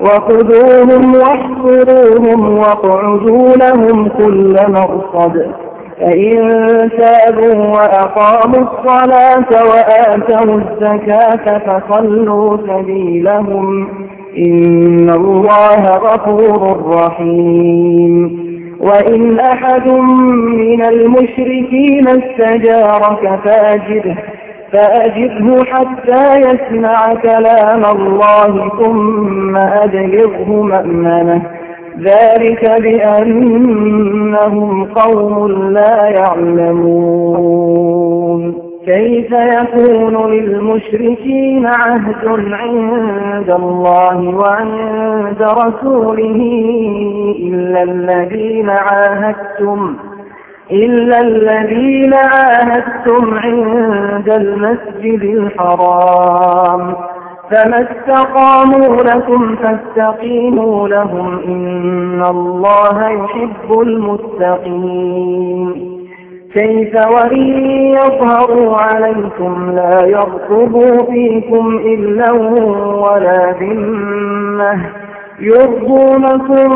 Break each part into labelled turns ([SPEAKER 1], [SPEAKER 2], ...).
[SPEAKER 1] وخذوهم واحصروهم واقعدوا لهم كل مرصد. فإن تابوا وأقاموا الصلاة وآتوا الزكاة فصلوا سبيلهم. إن الله غفور رحيم. وإن أحد من المشركين استجارك فاجره. فأجبه حتى يسمع كلام الله ثم أبلغه مأمنة. ذلك بأنهم قوم لا يعلمون. كيف يكون للمشركين عهد عند الله وعند رسوله إلا الذين عاهدتم؟ إلا الذين عاهدتم عند المسجد الحرام فما استقاموا لكم فاستقيموا لهم إن الله يحب المتقين كيف وإن يظهروا عليكم لا يرقبوا فيكم إلا ولا ذمة يرضونكم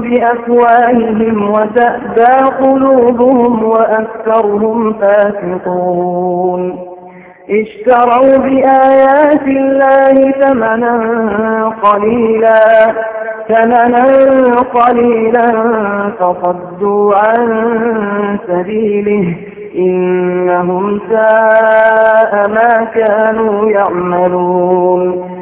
[SPEAKER 1] بأفواههم وتأبى قلوبهم وأكثرهم فاسقون. اشتروا بآيات الله ثمنا قليلا ثمنا قليلا فصدوا عن سبيله إنهم ساء ما كانوا يعملون.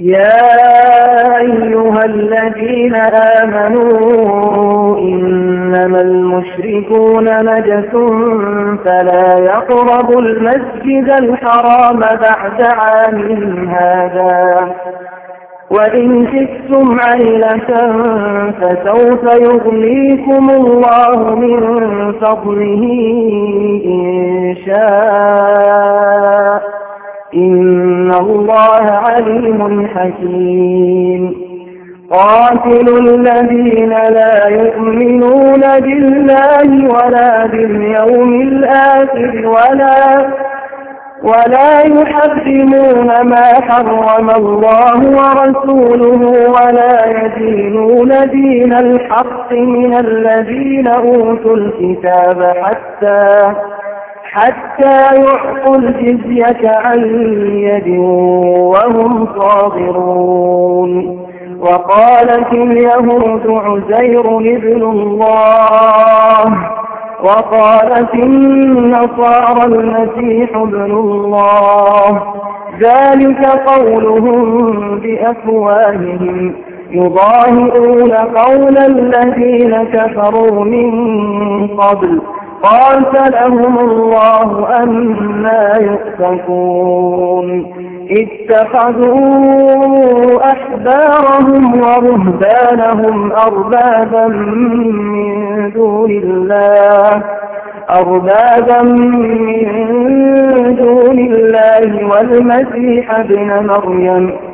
[SPEAKER 1] يا أيها الذين آمنوا إنما المشركون نجس فلا يقربوا المسجد الحرام بعد عام هذا. وإن خفتم عيلة فسوف يغنيكم الله من فضله إن شاء. إن الله عليم حكيم. قاتلوا الذين لا يؤمنون بالله ولا باليوم الآخر ولا ولا يحرمون ما حرم الله ورسوله ولا يدينون دين الحق من الذين أوتوا الكتاب حتى حتى يعطوا الجزية عن يد وهم صاغرون. وقالت اليهود عزير ابن الله. وقالت النصارى المسيح ابن الله. ذلك قولهم بأفواههم. يضاهئون قول الذين كفروا من قبل. قاتلهم الله أنا يؤفكون اتخذوا أحبارهم ورهبانهم أربابا من دون الله. أربابا من دون الله والمسيح ابن مريم.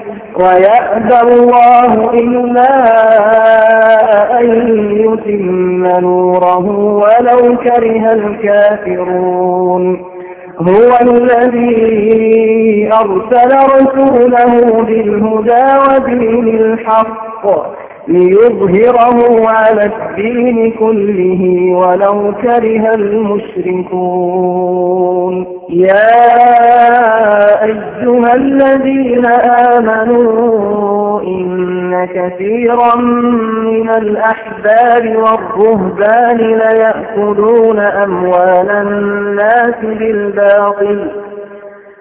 [SPEAKER 1] ويأبى الله إلا أن يتم نوره ولو كره الكافرون. هو الذي أرسل رسوله بالهدى ودين الحق. ليظهره على الدين كله ولو كره المشركون. يا أيها الذين آمنوا إن كثيرا من الأحباب والرهبان ليأكلون أموال الناس بالباطل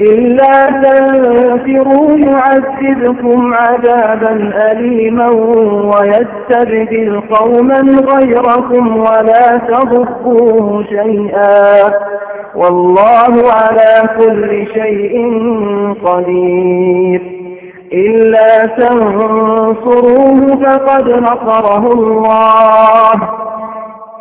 [SPEAKER 1] إلا تنفروا يعذبكم عذابا أليما ويستبدل قوما غيركم ولا تضروه شيئا. والله على كل شيء قدير. إلا تنصروه فقد نصره الله.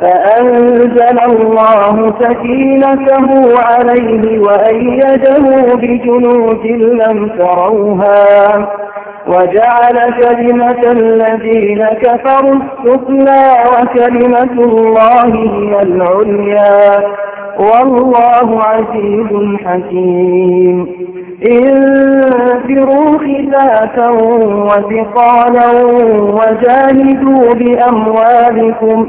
[SPEAKER 1] فأنزل الله سكينته عليه وأيده بجنود لم تروها وجعل كلمة الذين كفروا السفلى وكلمة الله هي العليا. والله عزيز حكيم. انفروا خلافا وثقالا وجاهدوا بأموالكم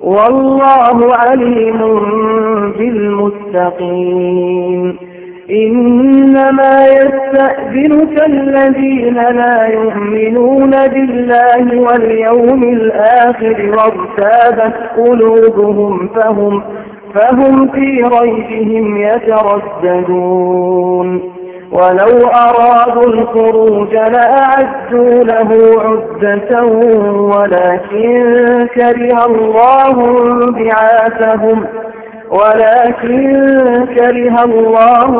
[SPEAKER 1] والله عليم بالمتقين. إنما يستأذنك الذين لا يؤمنون بالله واليوم الآخر وارتابت قلوبهم فهم فهم في ريبهم يترددون. ولو أرادوا الخروج لأعدوا له عدة ولكن كره الله بعاثهم ولكن كره الله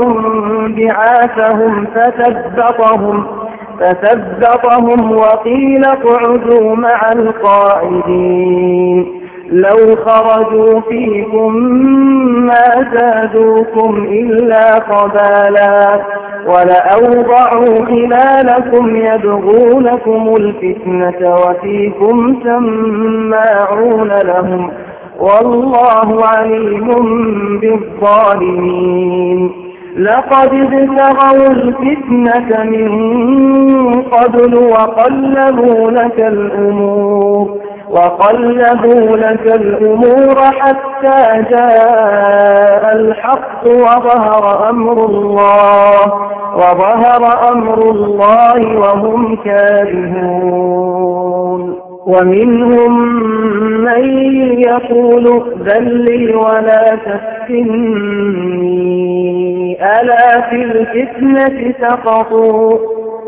[SPEAKER 1] بعاثهم فثبطهم فثبطهم وقيل اقعدوا مع القاعدين لو خرجوا فيكم ما زادوكم إلا قبالا ولأوضعوا خلالكم يبغونكم الفتنة وفيكم سماعون لهم والله عليم بالظالمين لقد ابتغوا الفتنة من قبل وقلبوا لك الأمور وقلبوا لك الأمور حتى جاء الحق وظهر أمر الله وظهر أمر الله وهم كارهون. ومنهم من يقول ذلي ولا تفتني ألا في الفتنة سقطوا؟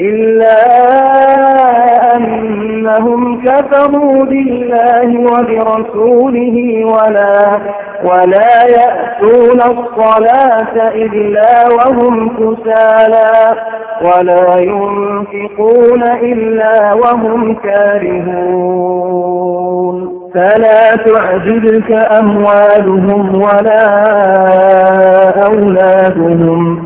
[SPEAKER 1] إلا أنهم كفروا بالله وبرسوله ولا ولا يأتون الصلاة إلا وهم كسالى ولا ينفقون إلا وهم كارهون. فلا تعجبك أموالهم ولا أولادهم.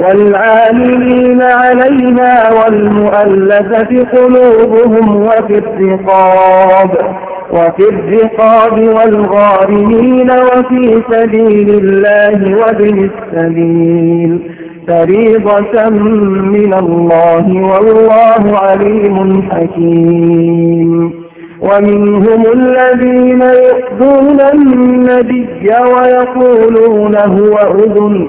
[SPEAKER 1] والعاملين عليها والمؤلفة قلوبهم وفي الرقاب وفي الرقاب والغارمين وفي سبيل الله وابن السبيل. فريضة من الله والله عليم حكيم. ومنهم الذين يؤذون النبي ويقولون هو أذن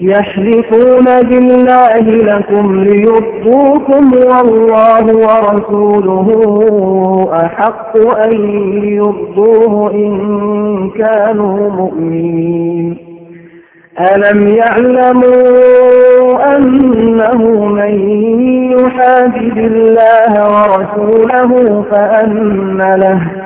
[SPEAKER 1] يحلفون بالله لكم ليرضوكم والله ورسوله أحق أن يرضوه إن كانوا مؤمنين ألم يعلموا أنه من يحادد الله ورسوله فأن له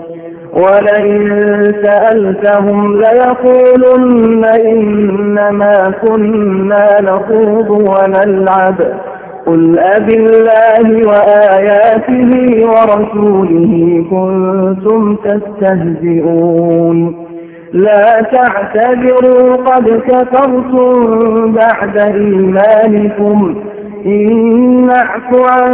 [SPEAKER 1] ولئن سألتهم ليقولن إنما كنا نخوض ونلعب. قل أب الله وآياته ورسوله كنتم تستهزئون. لا تعتذروا قد كفرتم بعد إيمانكم. إن نعف عن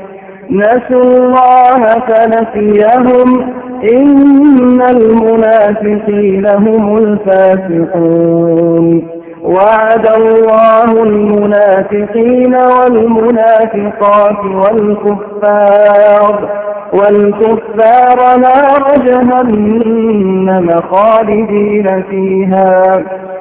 [SPEAKER 1] نسوا الله فنسيهم. إن المنافقين هم الفاسقون. وعد الله المنافقين والمنافقات والكفار. والكفار نار جهنم خالدين فيها.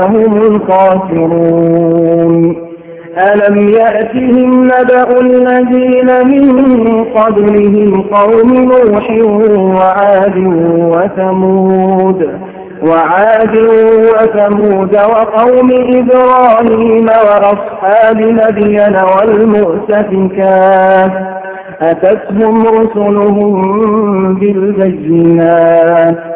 [SPEAKER 1] هم الخاسرون. ألم يأتهم نبأ الذين من قبلهم قوم نوح وعاد وثمود وعاد وثمود وقوم إبراهيم وأصحاب مدين والمؤتفكات. أتتهم رسلهم بالبينات.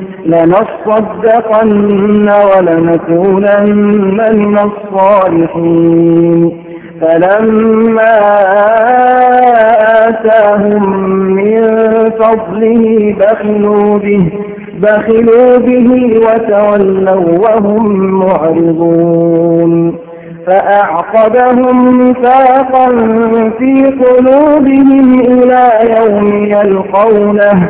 [SPEAKER 1] لنصدقن ولنكونن من الصالحين. فلما آتاهم من فضله بخلوا به بخلوا به وتولوا وهم معرضون. فأعقبهم نفاقا في قلوبهم إلى يوم يلقونه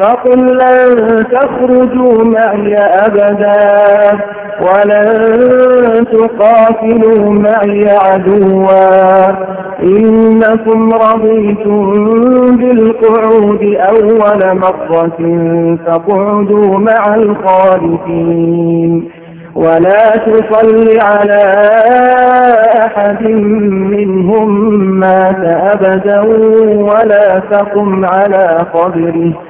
[SPEAKER 1] فقل لن تخرجوا معي أبدا ولن تقاتلوا معي عدوا. إنكم رضيتم بالقعود أول مرة فاقعدوا مع الخالفين. ولا تصل على أحد منهم مات أبدا ولا تقم على قبره.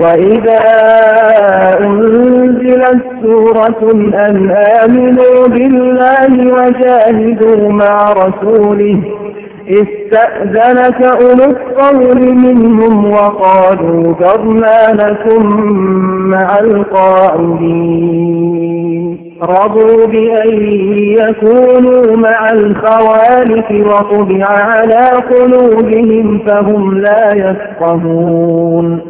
[SPEAKER 1] وإذا أنزلت سورة أن آمنوا بالله وجاهدوا مع رسوله استأذنك أولو الطول منهم وقالوا ذرنا لكم مع القاعدين رضوا بأن يكونوا مع الخوالف وطبع على قلوبهم فهم لا يفقهون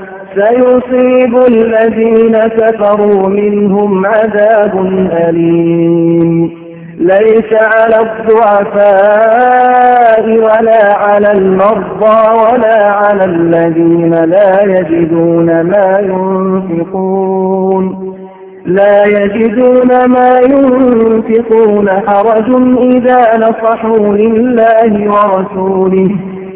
[SPEAKER 1] سيصيب الذين كفروا منهم عذاب أليم. ليس على الضعفاء ولا على المرضى ولا على الذين لا يجدون ما ينفقون. لا يجدون ما ينفقون حرج إذا نصحوا لله ورسوله.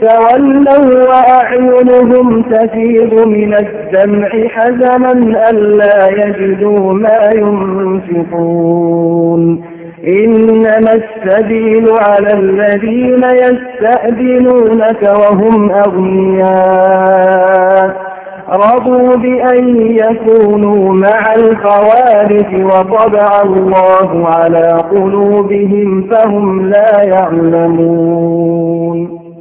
[SPEAKER 1] تولوا وأعينهم تفيض من الدمع حزنا ألا يجدوا ما ينفقون. إنما السبيل على الذين يستأذنونك وهم أغنياء. رضوا بأن يكونوا مع الخوارج وطبع الله على قلوبهم فهم لا يعلمون.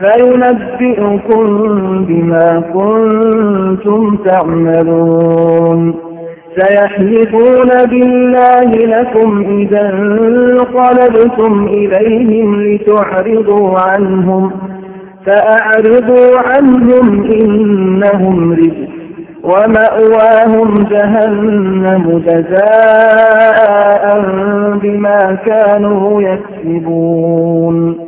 [SPEAKER 1] فينبئكم بما كنتم تعملون سيحلفون بالله لكم إذا انقلبتم إليهم لتعرضوا عنهم فأعرضوا عنهم إنهم رجس ومأواهم جهنم جزاء بما كانوا يكسبون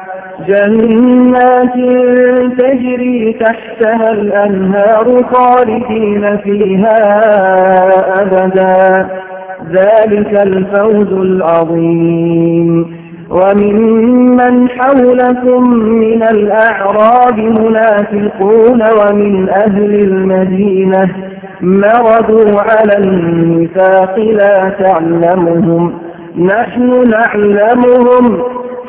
[SPEAKER 1] جنات تجري تحتها الأنهار خالدين فيها أبدا. ذلك الفوز العظيم. وممن حولكم من الأعراب منافقون ومن أهل المدينة مردوا على النفاق لا تعلمهم. نحن نعلمهم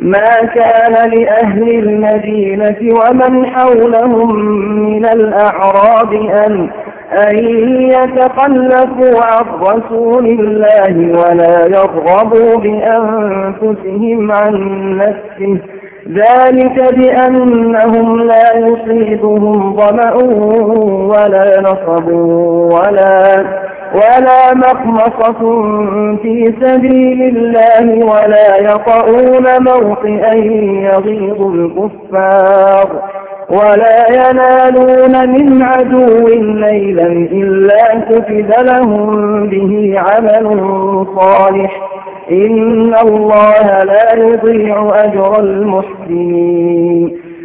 [SPEAKER 1] ما كان لأهل المدينة ومن حولهم من الأعراب أن أن يتخلفوا عن رسول الله ولا يرغبوا بأنفسهم عن نفسه. ذلك بأنهم لا يصيبهم ظمأ ولا نصب ولا ولا مخمصة في سبيل الله ولا يطعون موطئا يغيظ الكفار ولا ينالون من عدو ليلا إلا كتب لهم به عمل صالح. إن الله لا يضيع أجر المحسنين.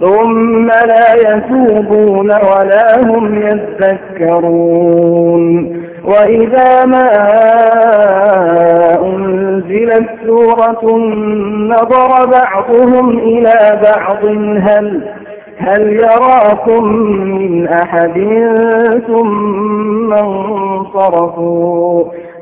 [SPEAKER 1] ثم لا يتوبون ولا هم يذكرون. وإذا ما أنزلت سورة نظر بعضهم إلى بعض هل هل يراكم من أحد ثم انصرفوا؟